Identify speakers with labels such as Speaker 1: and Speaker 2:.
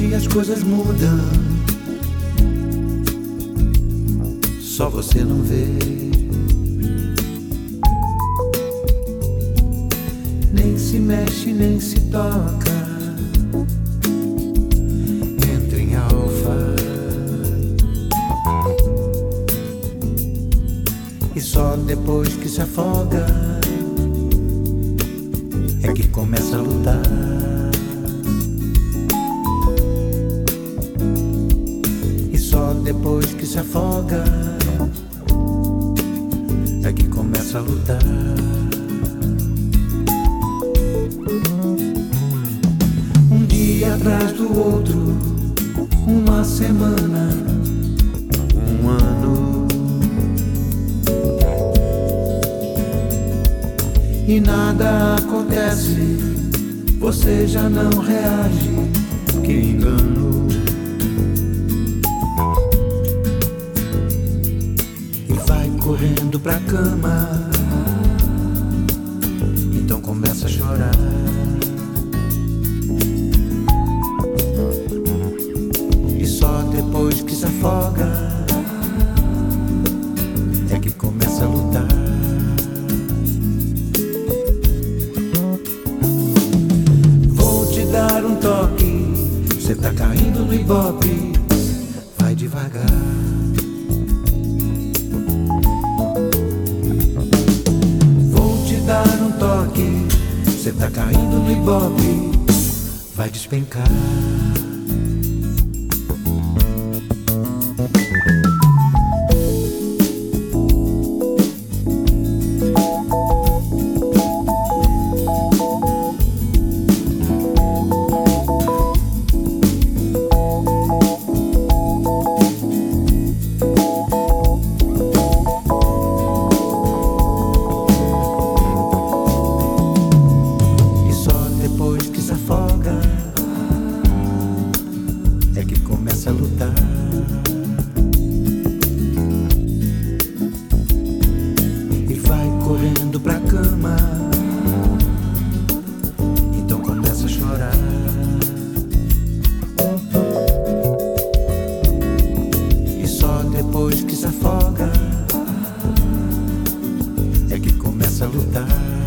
Speaker 1: dia as coisas mudam. Só você não vê. Nem se mexe, nem se toca. Entra em alfa. E só depois que se afoga é que começa a lutar. Depois que se afoga é que começa a lutar. Um dia atrás do outro, uma semana, um ano. e nada acontece, você já não reage. Que engano. Correndo pra cama, então começa a chorar. E só depois que se afoga é que começa a lutar. Vou te dar um toque. Você tá caindo no ibope. Vai devagar. Dar um toque. Você tá caindo no ibope. Vai despencar. Salutar. a lutar.